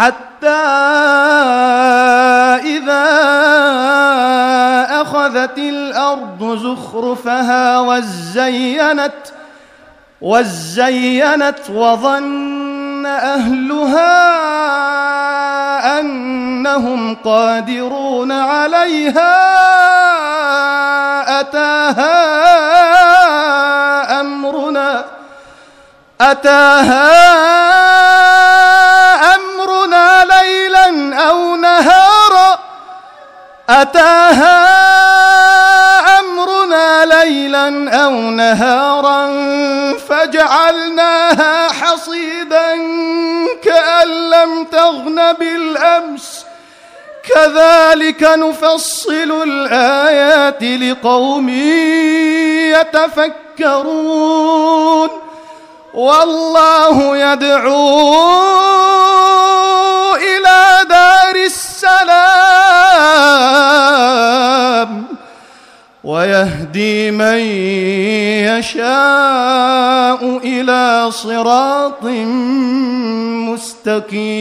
حتى إذا أخذت الأرض زخرفها وزينت وزينت وظن أهلها أنهم قادرون عليها أتاها أمرنا أتاها أتاها أمرنا ليلا أو نهارا فجعلناها حصيدا كأن لم تغن بالأمس. كذلك نفصل الآيات لقوم يتفكرون. والله يدعو ويهدي من يشاء إلى صراط مستقيم.